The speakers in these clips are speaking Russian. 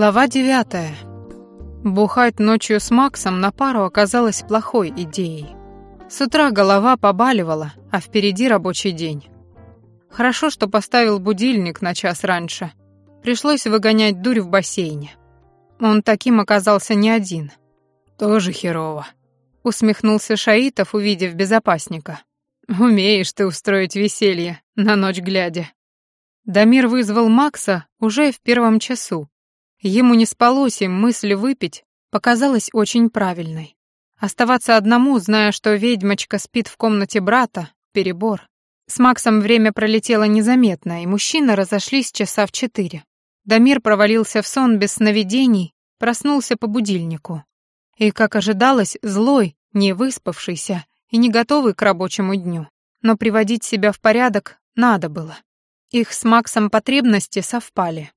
Глава девятая. Бухать ночью с Максом на пару оказалось плохой идеей. С утра голова побаливала, а впереди рабочий день. Хорошо, что поставил будильник на час раньше. Пришлось выгонять дурь в бассейне. Он таким оказался не один. Тоже херово. Усмехнулся Шаитов, увидев безопасника. Умеешь ты устроить веселье, на ночь глядя. Дамир вызвал Макса уже в первом часу, Ему не спалось, и мысль выпить показалась очень правильной. Оставаться одному, зная, что ведьмочка спит в комнате брата, перебор. С Максом время пролетело незаметно, и мужчины разошлись часа в четыре. Дамир провалился в сон без сновидений, проснулся по будильнику. И, как ожидалось, злой, не выспавшийся и не готовый к рабочему дню. Но приводить себя в порядок надо было. Их с Максом потребности совпали.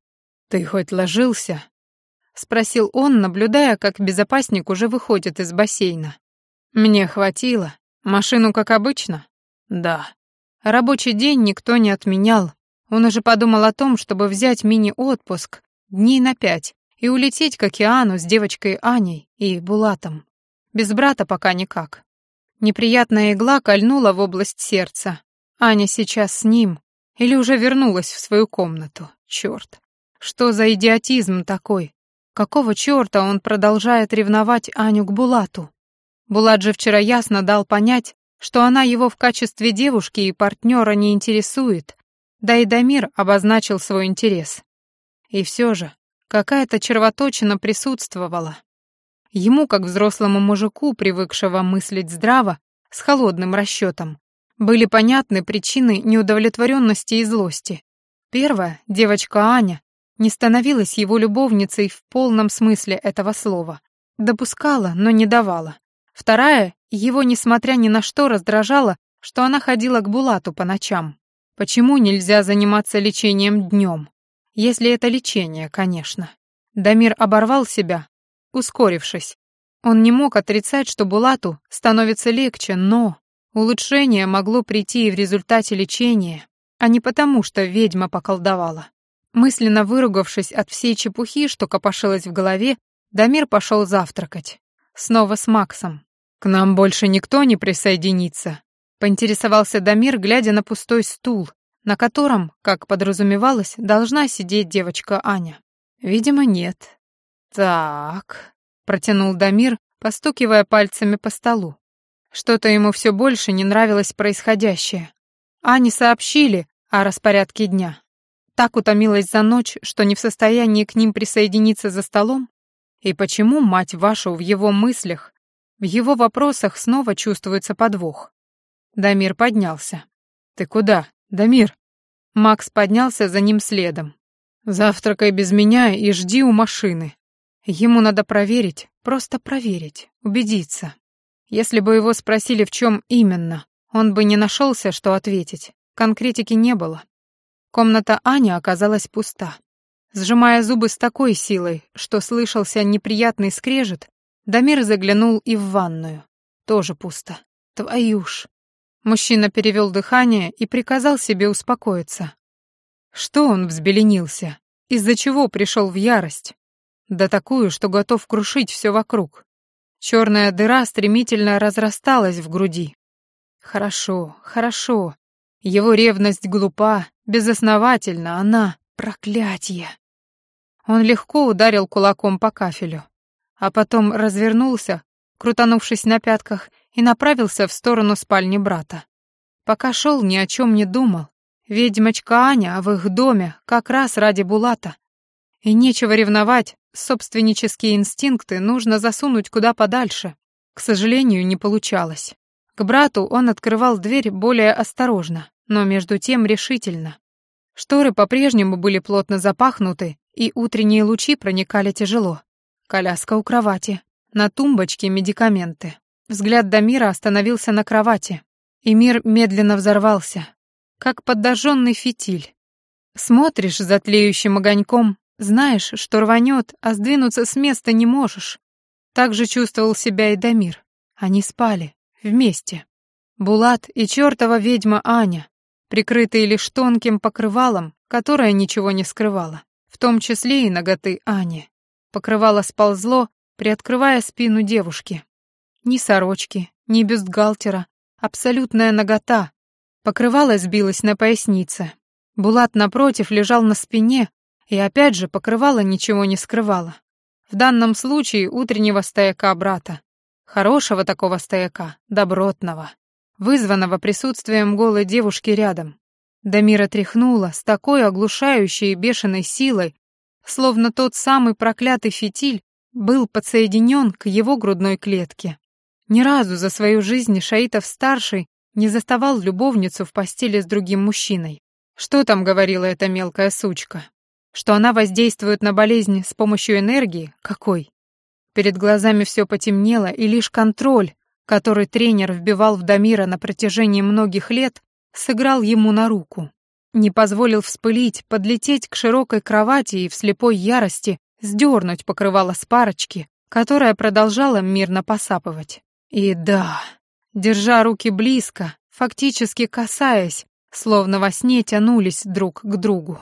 «Ты хоть ложился?» — спросил он, наблюдая, как безопасник уже выходит из бассейна. «Мне хватило. Машину, как обычно?» «Да». Рабочий день никто не отменял. Он уже подумал о том, чтобы взять мини-отпуск дней на пять и улететь к океану с девочкой Аней и Булатом. Без брата пока никак. Неприятная игла кольнула в область сердца. Аня сейчас с ним или уже вернулась в свою комнату. Чёрт. Что за идиотизм такой? Какого чёрта он продолжает ревновать Аню к Булату? Булат же вчера ясно дал понять, что она его в качестве девушки и партнера не интересует, да и Дамир обозначил свой интерес. И все же, какая-то червоточина присутствовала. Ему, как взрослому мужику, привыкшего мыслить здраво, с холодным расчетом, были понятны причины неудовлетворенности и злости. Первая, девочка Аня, не становилась его любовницей в полном смысле этого слова. Допускала, но не давала. Вторая, его, несмотря ни на что, раздражала, что она ходила к Булату по ночам. Почему нельзя заниматься лечением днем? Если это лечение, конечно. Дамир оборвал себя, ускорившись. Он не мог отрицать, что Булату становится легче, но улучшение могло прийти и в результате лечения, а не потому, что ведьма поколдовала. Мысленно выругавшись от всей чепухи, что копошилось в голове, Дамир пошел завтракать. Снова с Максом. «К нам больше никто не присоединится», — поинтересовался Дамир, глядя на пустой стул, на котором, как подразумевалось, должна сидеть девочка Аня. «Видимо, нет». «Так», — протянул Дамир, постукивая пальцами по столу. Что-то ему все больше не нравилось происходящее. Ане сообщили о распорядке дня так утомилась за ночь, что не в состоянии к ним присоединиться за столом? И почему, мать вашу, в его мыслях, в его вопросах снова чувствуется подвох? Дамир поднялся. «Ты куда, Дамир?» Макс поднялся за ним следом. «Завтракай без меня и жди у машины. Ему надо проверить, просто проверить, убедиться. Если бы его спросили, в чем именно, он бы не нашелся, что ответить. Конкретики не было. Комната Ани оказалась пуста. Сжимая зубы с такой силой, что слышался неприятный скрежет, Дамир заглянул и в ванную. Тоже пусто. Твою ж. Мужчина перевел дыхание и приказал себе успокоиться. Что он взбеленился? Из-за чего пришел в ярость? Да такую, что готов крушить все вокруг. Черная дыра стремительно разрасталась в груди. Хорошо, хорошо. Его ревность глупа, безосновательна, она проклятие. Он легко ударил кулаком по кафелю, а потом развернулся, крутанувшись на пятках, и направился в сторону спальни брата. Пока шел, ни о чем не думал. Ведьмочка Аня в их доме как раз ради Булата. И нечего ревновать, собственнические инстинкты нужно засунуть куда подальше. К сожалению, не получалось. К брату он открывал дверь более осторожно, но между тем решительно. Шторы по-прежнему были плотно запахнуты, и утренние лучи проникали тяжело. Коляска у кровати, на тумбочке медикаменты. Взгляд Дамира остановился на кровати, и мир медленно взорвался, как подожженный фитиль. Смотришь за тлеющим огоньком, знаешь, что рванет, а сдвинуться с места не можешь. Так же чувствовал себя и Дамир. Они спали, вместе. Булат и чертова ведьма Аня, прикрытые лишь тонким покрывалом, которое ничего не скрывало, в том числе и ноготы Ани. покрывало сползло, приоткрывая спину девушки. Ни сорочки, ни бюстгальтера, абсолютная нагота. Покрывало сбилось на пояснице. Булат, напротив, лежал на спине, и опять же покрывало ничего не скрывало. В данном случае утреннего стояка брата. Хорошего такого стояка, добротного, вызванного присутствием голой девушки рядом. Дамира тряхнула с такой оглушающей и бешеной силой, словно тот самый проклятый фитиль был подсоединен к его грудной клетке. Ни разу за свою жизнь Шаитов-старший не заставал любовницу в постели с другим мужчиной. Что там говорила эта мелкая сучка? Что она воздействует на болезнь с помощью энергии? Какой? Перед глазами все потемнело, и лишь контроль, который тренер вбивал в Дамира на протяжении многих лет, сыграл ему на руку. Не позволил вспылить, подлететь к широкой кровати и в слепой ярости сдернуть покрывало с парочки, которая продолжала мирно посапывать. И да, держа руки близко, фактически касаясь, словно во сне тянулись друг к другу.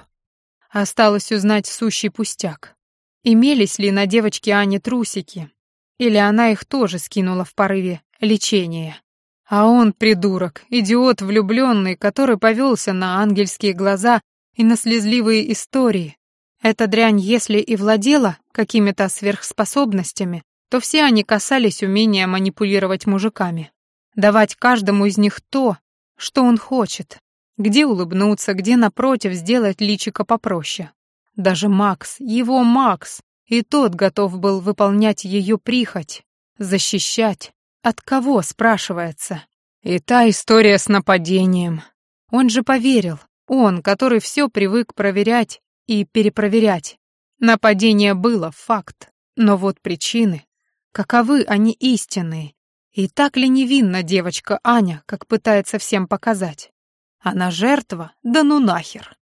Осталось узнать сущий пустяк. Имелись ли на девочке Ане трусики, или она их тоже скинула в порыве лечения. А он, придурок, идиот влюбленный, который повелся на ангельские глаза и на слезливые истории. Эта дрянь, если и владела какими-то сверхспособностями, то все они касались умения манипулировать мужиками. Давать каждому из них то, что он хочет. Где улыбнуться, где, напротив, сделать личико попроще. Даже Макс, его Макс, и тот готов был выполнять ее прихоть, защищать, от кого, спрашивается? И та история с нападением. Он же поверил. Он, который все привык проверять и перепроверять. Нападение было, факт. Но вот причины. Каковы они истинные? И так ли невинна девочка Аня, как пытается всем показать? Она жертва? Да ну нахер.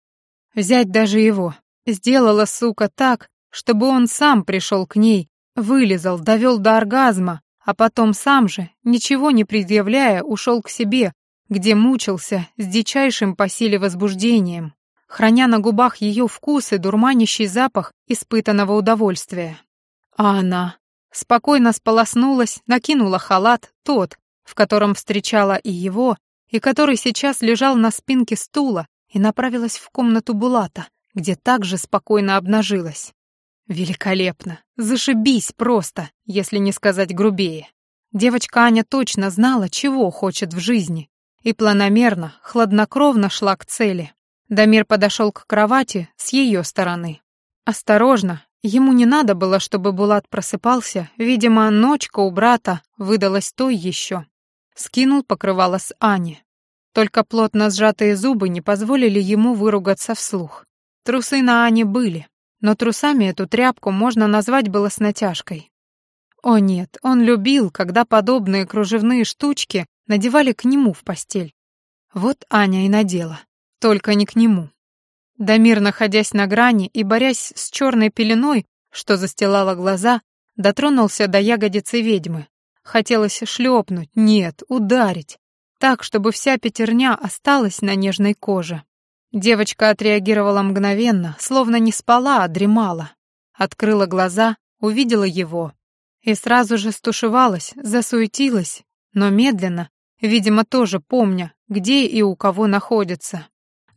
Взять даже его. Сделала, сука, так, чтобы он сам пришел к ней, вылезал, довел до оргазма, а потом сам же, ничего не предъявляя, ушел к себе, где мучился с дичайшим по силе возбуждением, храня на губах ее вкус и дурманящий запах испытанного удовольствия. А она спокойно сполоснулась, накинула халат, тот, в котором встречала и его, и который сейчас лежал на спинке стула, и направилась в комнату Булата, где также спокойно обнажилась. Великолепно. Зашибись просто, если не сказать грубее. Девочка Аня точно знала, чего хочет в жизни, и планомерно, хладнокровно шла к цели. Дамир подошел к кровати с ее стороны. Осторожно, ему не надо было, чтобы Булат просыпался, видимо, ночка у брата выдалась той еще. Скинул покрывало с Ани. Только плотно сжатые зубы не позволили ему выругаться вслух. Трусы на Ане были, но трусами эту тряпку можно назвать было с натяжкой. О нет, он любил, когда подобные кружевные штучки надевали к нему в постель. Вот Аня и надела, только не к нему. Дамир, находясь на грани и борясь с черной пеленой, что застилала глаза, дотронулся до ягодицы ведьмы. Хотелось шлепнуть, нет, ударить, так, чтобы вся пятерня осталась на нежной коже. Девочка отреагировала мгновенно, словно не спала, а дремала. Открыла глаза, увидела его. И сразу же стушевалась, засуетилась, но медленно, видимо, тоже помня, где и у кого находится.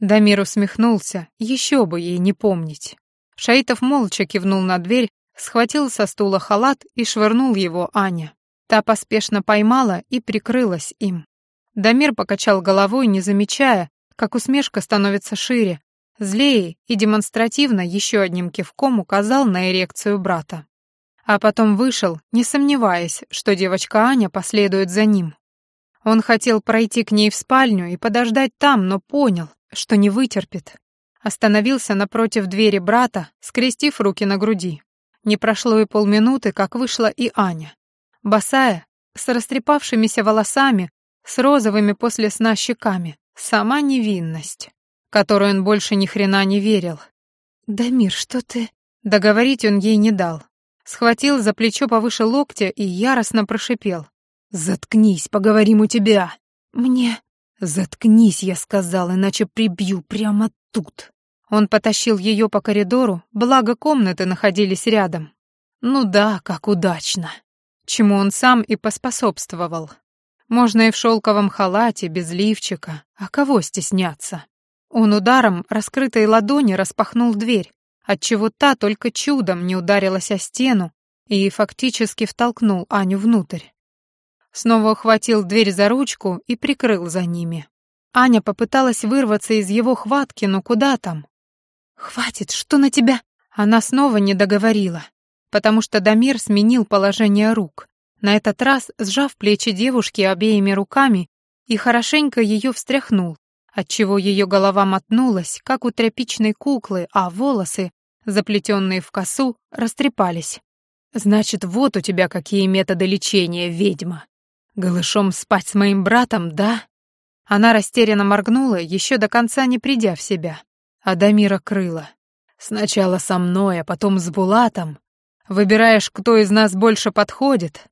Дамир усмехнулся, еще бы ей не помнить. Шаитов молча кивнул на дверь, схватил со стула халат и швырнул его Аня. Та поспешно поймала и прикрылась им. Дамир покачал головой, не замечая, как усмешка становится шире, злее и демонстративно еще одним кивком указал на эрекцию брата. А потом вышел, не сомневаясь, что девочка Аня последует за ним. Он хотел пройти к ней в спальню и подождать там, но понял, что не вытерпит. Остановился напротив двери брата, скрестив руки на груди. Не прошло и полминуты, как вышла и Аня. Босая, с растрепавшимися волосами, с розовыми после сна щеками, Сама невинность, которой он больше ни хрена не верил. «Дамир, что ты...» Договорить он ей не дал. Схватил за плечо повыше локтя и яростно прошипел. «Заткнись, поговорим у тебя!» «Мне...» «Заткнись, я сказал, иначе прибью прямо тут!» Он потащил ее по коридору, благо комнаты находились рядом. Ну да, как удачно. Чему он сам и поспособствовал. Можно и в шелковом халате, без лифчика. А кого стесняться? Он ударом раскрытой ладони распахнул дверь, отчего та только чудом не ударилась о стену и фактически втолкнул Аню внутрь. Снова ухватил дверь за ручку и прикрыл за ними. Аня попыталась вырваться из его хватки, но куда там? «Хватит, что на тебя?» Она снова не договорила потому что Дамир сменил положение рук, на этот раз сжав плечи девушки обеими руками и хорошенько ее встряхнул, отчего ее голова мотнулась, как у тряпичной куклы, а волосы, заплетенные в косу, растрепались. «Значит, вот у тебя какие методы лечения, ведьма. Голышом спать с моим братом, да?» Она растерянно моргнула, еще до конца не придя в себя. А Дамира крыла. «Сначала со мной, а потом с Булатом. Выбираешь, кто из нас больше подходит.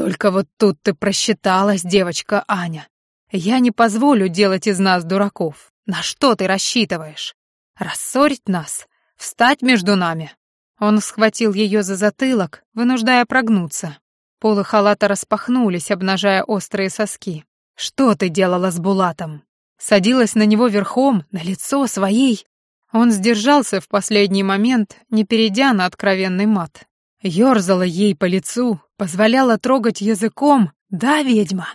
Только вот тут ты просчиталась, девочка Аня. Я не позволю делать из нас дураков. На что ты рассчитываешь? Рассорить нас? Встать между нами?» Он схватил ее за затылок, вынуждая прогнуться. Полы халата распахнулись, обнажая острые соски. «Что ты делала с Булатом? Садилась на него верхом, на лицо своей?» Он сдержался в последний момент, не перейдя на откровенный мат. Ёрзала ей по лицу, позволяла трогать языком. Да, ведьма?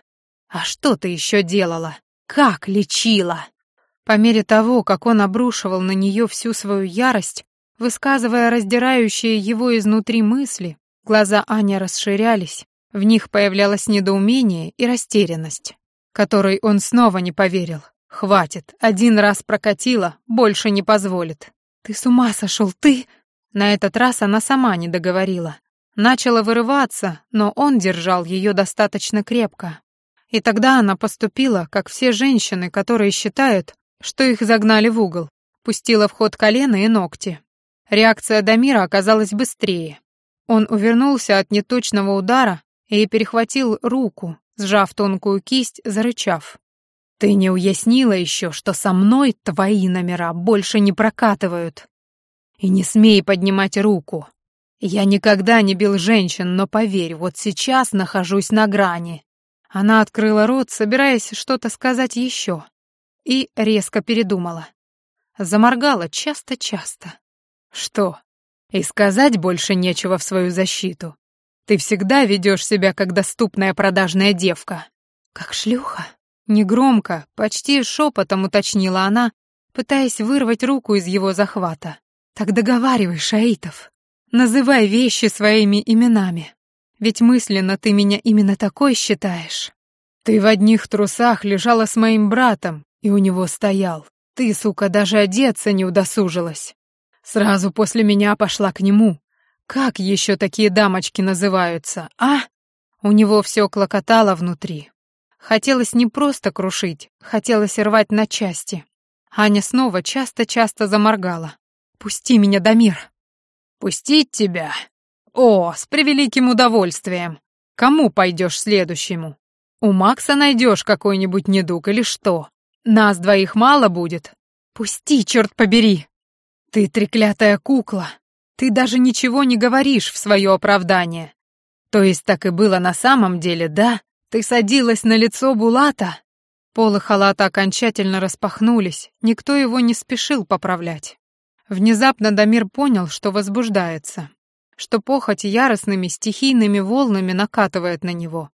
А что ты еще делала? Как лечила? По мере того, как он обрушивал на нее всю свою ярость, высказывая раздирающие его изнутри мысли, глаза Ани расширялись, в них появлялось недоумение и растерянность, которой он снова не поверил. Хватит, один раз прокатила, больше не позволит. Ты с ума сошел, ты... На этот раз она сама не договорила. Начала вырываться, но он держал ее достаточно крепко. И тогда она поступила, как все женщины, которые считают, что их загнали в угол, пустила в ход колено и ногти. Реакция Дамира оказалась быстрее. Он увернулся от неточного удара и перехватил руку, сжав тонкую кисть, зарычав. «Ты не уяснила еще, что со мной твои номера больше не прокатывают?» И не смей поднимать руку. Я никогда не бил женщин, но поверь, вот сейчас нахожусь на грани. Она открыла рот, собираясь что-то сказать еще, и резко передумала. Заморгала часто-часто. Что? И сказать больше нечего в свою защиту. Ты всегда ведешь себя как доступная продажная девка. Как шлюха? Негромко, почти шепотом уточнила она, пытаясь вырвать руку из его захвата. Так договаривай, Шаитов. Называй вещи своими именами. Ведь мысленно ты меня именно такой считаешь. Ты в одних трусах лежала с моим братом, и у него стоял. Ты, сука, даже одеться не удосужилась. Сразу после меня пошла к нему. Как еще такие дамочки называются, а? У него все клокотало внутри. Хотелось не просто крушить, хотелось рвать на части. Аня снова часто-часто заморгала. «Пусти меня, Дамир!» «Пустить тебя? О, с превеликим удовольствием! Кому пойдешь следующему? У Макса найдешь какой-нибудь недуг или что? Нас двоих мало будет? Пусти, черт побери!» «Ты треклятая кукла! Ты даже ничего не говоришь в свое оправдание!» «То есть так и было на самом деле, да? Ты садилась на лицо Булата?» Полы халата окончательно распахнулись, никто его не спешил поправлять. Внезапно Дамир понял, что возбуждается, что похоть яростными стихийными волнами накатывает на него.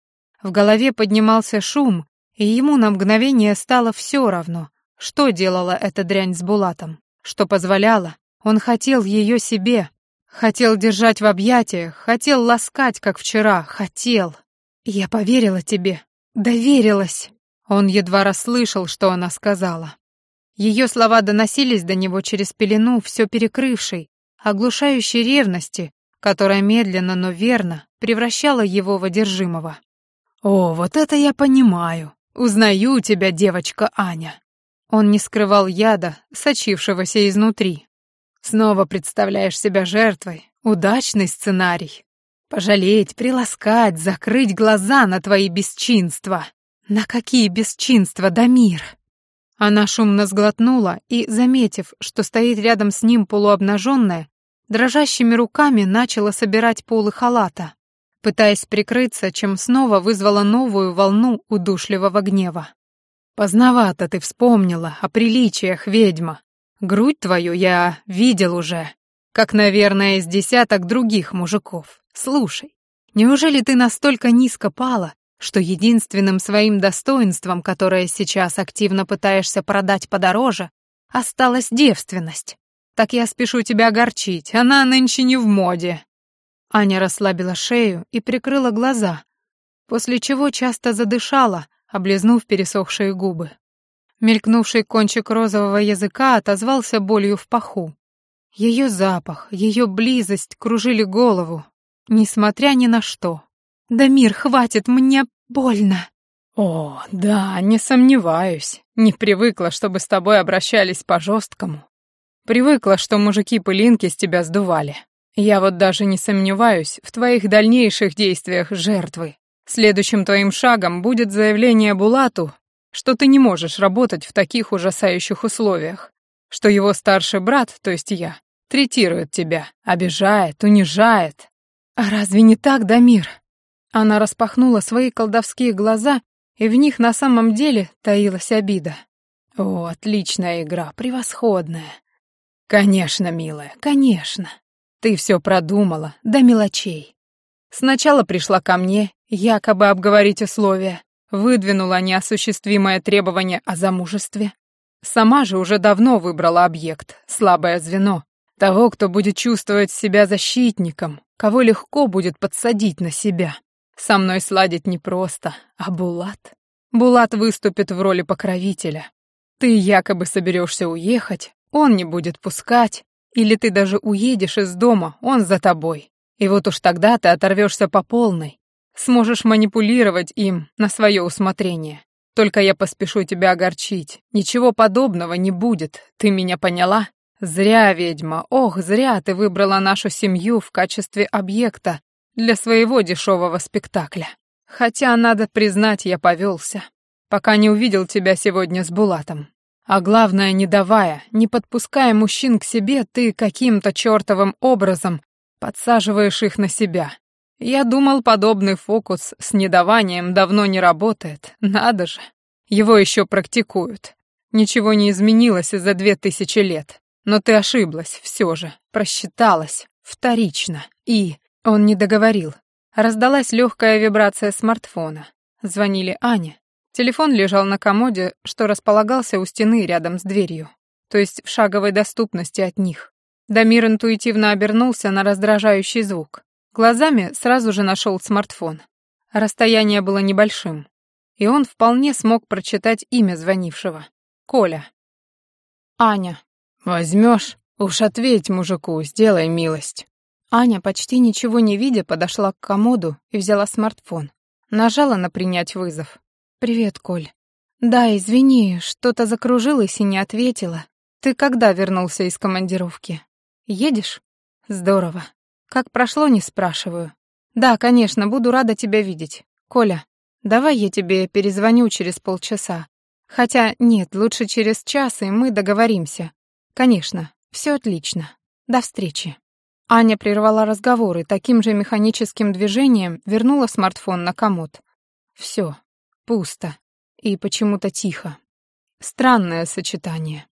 В голове поднимался шум, и ему на мгновение стало все равно, что делала эта дрянь с Булатом, что позволяла. Он хотел ее себе, хотел держать в объятиях, хотел ласкать, как вчера, хотел. «Я поверила тебе, доверилась». Он едва расслышал, что она сказала. Ее слова доносились до него через пелену, все перекрывшей, оглушающей ревности, которая медленно, но верно превращала его в одержимого. «О, вот это я понимаю! Узнаю тебя, девочка Аня!» Он не скрывал яда, сочившегося изнутри. «Снова представляешь себя жертвой. Удачный сценарий. Пожалеть, приласкать, закрыть глаза на твои бесчинства. На какие бесчинства, Дамир?» Она шумно сглотнула и, заметив, что стоит рядом с ним полуобнаженная, дрожащими руками начала собирать полы халата, пытаясь прикрыться, чем снова вызвала новую волну удушливого гнева. «Поздновато ты вспомнила о приличиях, ведьма. Грудь твою я видел уже, как, наверное, из десяток других мужиков. Слушай, неужели ты настолько низко пала, что единственным своим достоинством, которое сейчас активно пытаешься продать подороже, осталась девственность? Так я спешу тебя огорчить, она нынче не в моде». Аня расслабила шею и прикрыла глаза, после чего часто задышала, облизнув пересохшие губы. Мелькнувший кончик розового языка отозвался болью в паху. Ее запах, ее близость кружили голову, несмотря ни на что. «Да мир, хватит, мне больно!» «О, да, не сомневаюсь. Не привыкла, чтобы с тобой обращались по-жесткому. Привыкла, что мужики пылинки с тебя сдували. Я вот даже не сомневаюсь в твоих дальнейших действиях жертвы. Следующим твоим шагом будет заявление Булату, что ты не можешь работать в таких ужасающих условиях, что его старший брат, то есть я, третирует тебя, обижает, унижает. А разве не так, Дамир? Она распахнула свои колдовские глаза, и в них на самом деле таилась обида. О, отличная игра, превосходная. Конечно, милая, конечно. Ты все продумала, до мелочей. Сначала пришла ко мне, якобы обговорить условия, выдвинула неосуществимое требование о замужестве. Сама же уже давно выбрала объект, слабое звено, того, кто будет чувствовать себя защитником, кого легко будет подсадить на себя. Со мной сладить непросто, а Булат? Булат выступит в роли покровителя. Ты якобы соберешься уехать, он не будет пускать, или ты даже уедешь из дома, он за тобой. И вот уж тогда ты оторвешься по полной, сможешь манипулировать им на свое усмотрение. Только я поспешу тебя огорчить. Ничего подобного не будет, ты меня поняла? Зря, ведьма, ох, зря ты выбрала нашу семью в качестве объекта для своего дешевого спектакля. Хотя, надо признать, я повелся, пока не увидел тебя сегодня с Булатом. А главное, не давая, не подпуская мужчин к себе, ты каким-то чертовым образом подсаживаешь их на себя. Я думал, подобный фокус с недаванием давно не работает. Надо же. Его еще практикуют. Ничего не изменилось за две тысячи лет. Но ты ошиблась все же, просчиталась, вторично. И он не договорил. Раздалась легкая вибрация смартфона. Звонили Ане. Телефон лежал на комоде, что располагался у стены рядом с дверью, то есть в шаговой доступности от них. Дамир интуитивно обернулся на раздражающий звук. Глазами сразу же нашел смартфон. Расстояние было небольшим, и он вполне смог прочитать имя звонившего. Коля. Аня. Возьмешь? Уж ответь мужику, сделай милость. Аня, почти ничего не видя, подошла к комоду и взяла смартфон. Нажала на «Принять вызов». «Привет, Коль». «Да, извини, что-то закружилась и не ответила. Ты когда вернулся из командировки? Едешь? Здорово. Как прошло, не спрашиваю. Да, конечно, буду рада тебя видеть. Коля, давай я тебе перезвоню через полчаса. Хотя нет, лучше через час, и мы договоримся. Конечно, все отлично. До встречи. Аня прервала разговор и таким же механическим движением вернула смартфон на комод. Все, пусто и почему-то тихо. Странное сочетание.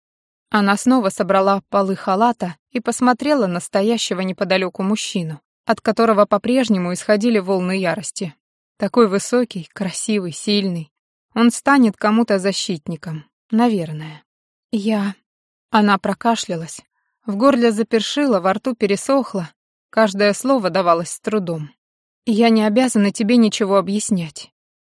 Она снова собрала полы халата и посмотрела на стоящего неподалеку мужчину, от которого по-прежнему исходили волны ярости. Такой высокий, красивый, сильный. Он станет кому-то защитником, наверное. Я... Она прокашлялась. В горле запершило, во рту пересохло. Каждое слово давалось с трудом. «Я не обязана тебе ничего объяснять.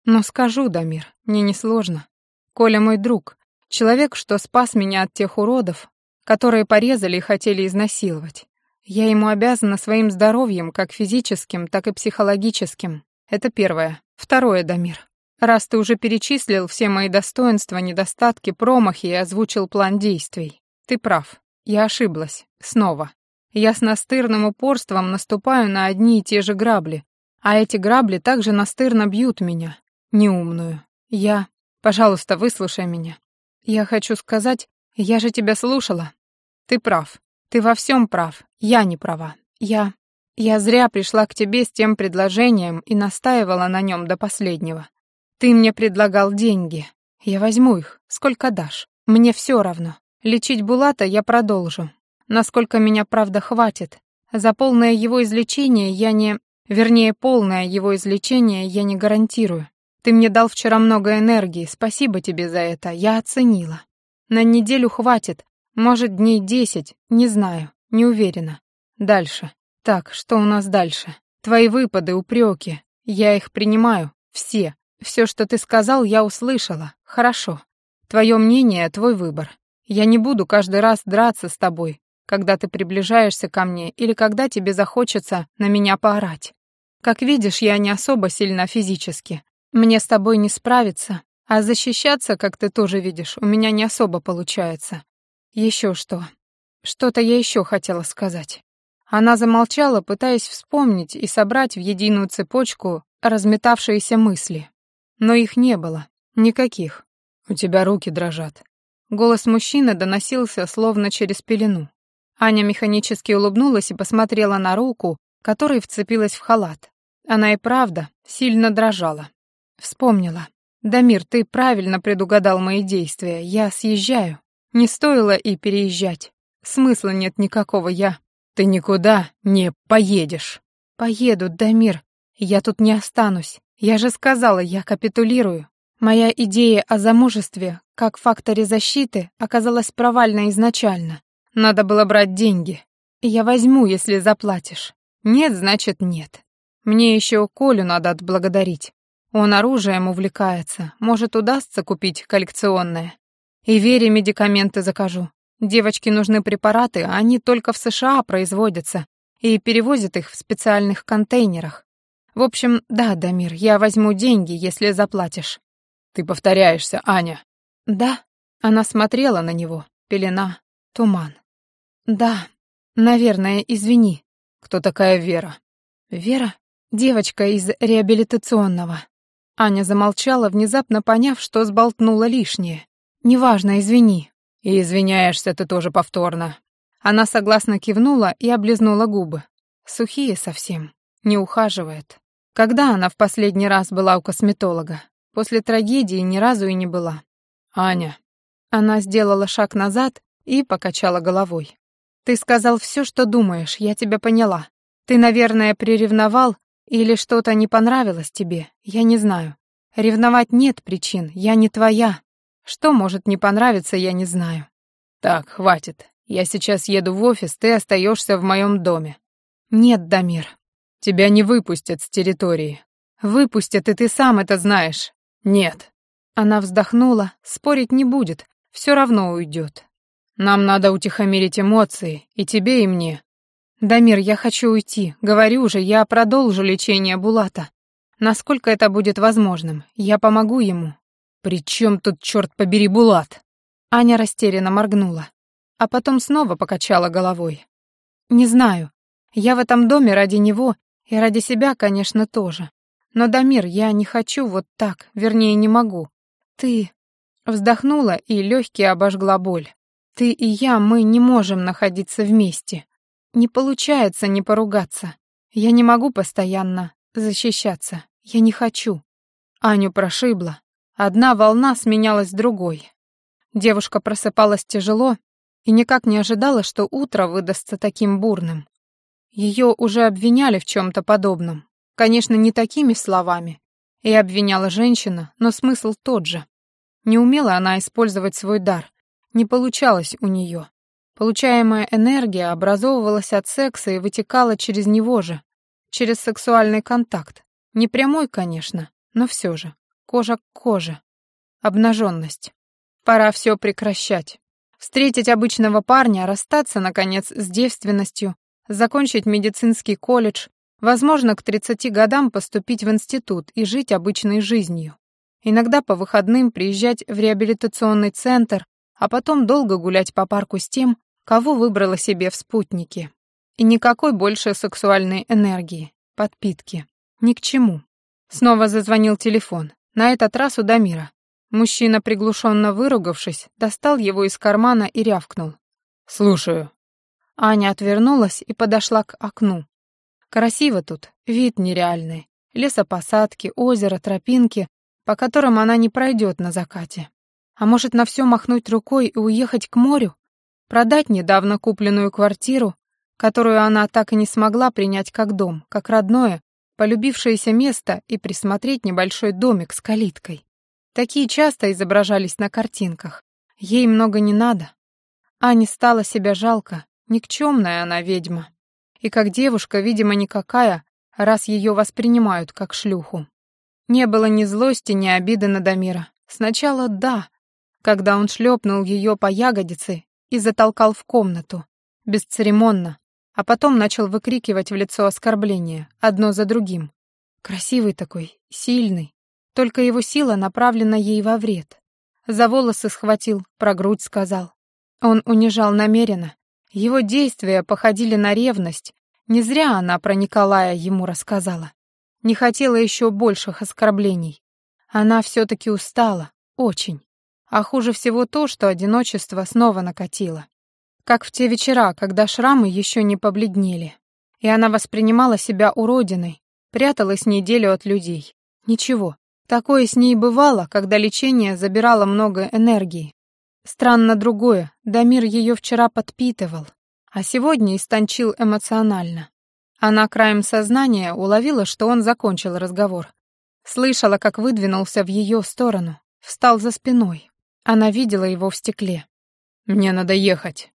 Но скажу, Дамир, мне несложно. Коля мой друг, человек, что спас меня от тех уродов, которые порезали и хотели изнасиловать. Я ему обязана своим здоровьем, как физическим, так и психологическим. Это первое. Второе, Дамир. Раз ты уже перечислил все мои достоинства, недостатки, промахи и озвучил план действий, ты прав. Я ошиблась. Снова. Я с настырным упорством наступаю на одни и те же грабли, а эти грабли также настырно бьют меня. Неумную. Я... Пожалуйста, выслушай меня. Я хочу сказать, я же тебя слушала. Ты прав. Ты во всем прав, я не права. Я... Я зря пришла к тебе с тем предложением и настаивала на нем до последнего. Ты мне предлагал деньги. Я возьму их, сколько дашь. Мне все равно. Лечить Булата я продолжу. Насколько меня правда хватит. За полное его излечение я не... Вернее, полное его излечение я не гарантирую. Ты мне дал вчера много энергии, спасибо тебе за это, я оценила. На неделю хватит, может, дней десять, не знаю, не уверена. Дальше. Так, что у нас дальше? Твои выпады, упреки. Я их принимаю, все. Все, что ты сказал, я услышала. Хорошо. Твое мнение — твой выбор. Я не буду каждый раз драться с тобой, когда ты приближаешься ко мне или когда тебе захочется на меня поорать. Как видишь, я не особо сильна физически. Мне с тобой не справиться, а защищаться, как ты тоже видишь, у меня не особо получается. Еще что? Что-то я еще хотела сказать. Она замолчала, пытаясь вспомнить и собрать в единую цепочку разметавшиеся мысли. Но их не было. Никаких. «У тебя руки дрожат». Голос мужчины доносился словно через пелену. Аня механически улыбнулась и посмотрела на руку, которой вцепилась в халат. Она и правда сильно дрожала. Вспомнила. «Дамир, ты правильно предугадал мои действия. Я съезжаю. Не стоило и переезжать. Смысла нет никакого, я...» «Ты никуда не поедешь». «Поеду, Дамир. Я тут не останусь. Я же сказала, я капитулирую. Моя идея о замужестве, как факторе защиты, оказалась провальна изначально. Надо было брать деньги. Я возьму, если заплатишь. Нет, значит нет. Мне еще Колю надо отблагодарить. Он оружием увлекается. Может, удастся купить коллекционное. И Вере медикаменты закажу. Девочке нужны препараты, а они только в США производятся и перевозят их в специальных контейнерах. В общем, да, Дамир, я возьму деньги, если заплатишь. Ты повторяешься, Аня. Да. Она смотрела на него. Пелена, туман. «Да, наверное, извини». «Кто такая Вера?» «Вера? Девочка из реабилитационного». Аня замолчала, внезапно поняв, что сболтнула лишнее. «Неважно, извини». «И извиняешься ты тоже повторно». Она согласно кивнула и облизнула губы. Сухие совсем, не ухаживает. Когда она в последний раз была у косметолога? После трагедии ни разу и не была. «Аня». Она сделала шаг назад и покачала головой. Ты сказал все, что думаешь, я тебя поняла. Ты, наверное, приревновал или что-то не понравилось тебе, я не знаю. Ревновать нет причин, я не твоя. Что может не понравиться, я не знаю. Так, хватит. Я сейчас еду в офис, ты остаешься в моем доме. Нет, Дамир. Тебя не выпустят с территории. Выпустят, и ты сам это знаешь. Нет. Она вздохнула, спорить не будет, все равно уйдет. Нам надо утихомирить эмоции, и тебе, и мне. Дамир, я хочу уйти. Говорю же, я продолжу лечение Булата. Насколько это будет возможным, я помогу ему. При чем тут, черт побери, Булат? Аня растерянно моргнула, а потом снова покачала головой. Не знаю. Я в этом доме ради него и ради себя, конечно, тоже. Но, Дамир, я не хочу вот так, вернее, не могу. Ты... Вздохнула, и легкие обожгла боль. Ты и я, мы не можем находиться вместе. Не получается не поругаться. Я не могу постоянно защищаться. Я не хочу. Аню прошибло. Одна волна сменялась другой. Девушка просыпалась тяжело и никак не ожидала, что утро выдастся таким бурным. Ее уже обвиняли в чем-то подобном. Конечно, не такими словами. И обвиняла женщина, но смысл тот же. Не умела она использовать свой дар, не получалось у нее. Получаемая энергия образовывалась от секса и вытекала через него же, через сексуальный контакт. Не прямой, конечно, но все же. Кожа к коже. Обнаженность. Пора все прекращать. Встретить обычного парня, расстаться, наконец, с девственностью, закончить медицинский колледж, возможно, к 30 годам поступить в институт и жить обычной жизнью. Иногда по выходным приезжать в реабилитационный центр, а потом долго гулять по парку с тем, кого выбрала себе в спутнике. И никакой больше сексуальной энергии, подпитки. Ни к чему. Снова зазвонил телефон, на этот раз у Дамира. Мужчина, приглушенно выругавшись, достал его из кармана и рявкнул. «Слушаю». Аня отвернулась и подошла к окну. Красиво тут, вид нереальный. Лесопосадки, озеро, тропинки, по которым она не пройдет на закате. А может, на все махнуть рукой и уехать к морю? Продать недавно купленную квартиру, которую она так и не смогла принять как дом, как родное, полюбившееся место и присмотреть небольшой домик с калиткой. Такие часто изображались на картинках. Ей много не надо. Ане стало себя жалко, никчемная она ведьма. И как девушка, видимо, никакая, раз ее воспринимают как шлюху. Не было ни злости, ни обиды на Дамира. Сначала да, когда он шлепнул ее по ягодице и затолкал в комнату, бесцеремонно, а потом начал выкрикивать в лицо оскорбления, одно за другим. Красивый такой, сильный, только его сила направлена ей во вред. За волосы схватил, про грудь сказал. Он унижал намеренно. Его действия походили на ревность. Не зря она про Николая ему рассказала. Не хотела еще больших оскорблений. Она все-таки устала, очень. А хуже всего то, что одиночество снова накатило. Как в те вечера, когда шрамы еще не побледнели. И она воспринимала себя уродиной, пряталась неделю от людей. Ничего, такое с ней бывало, когда лечение забирало много энергии. Странно другое, Дамир ее вчера подпитывал, а сегодня истончил эмоционально. Она краем сознания уловила, что он закончил разговор. Слышала, как выдвинулся в ее сторону, встал за спиной. Она видела его в стекле. «Мне надо ехать».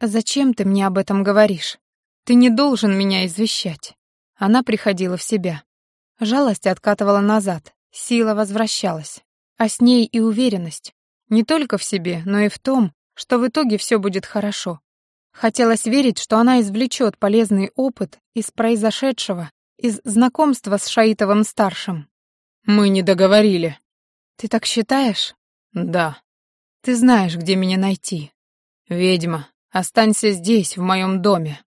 «Зачем ты мне об этом говоришь? Ты не должен меня извещать». Она приходила в себя. Жалость откатывала назад, сила возвращалась. А с ней и уверенность. Не только в себе, но и в том, что в итоге все будет хорошо. Хотелось верить, что она извлечет полезный опыт из произошедшего, из знакомства с Шаитовым-старшим. «Мы не договорили». «Ты так считаешь?» «Да». «Ты знаешь, где меня найти». «Ведьма, останься здесь, в моем доме».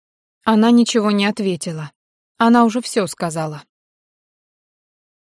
Она ничего не ответила. Она уже все сказала.